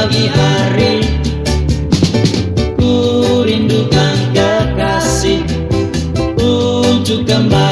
pagi hari Ku rindukan kekasih Unjuk kembali.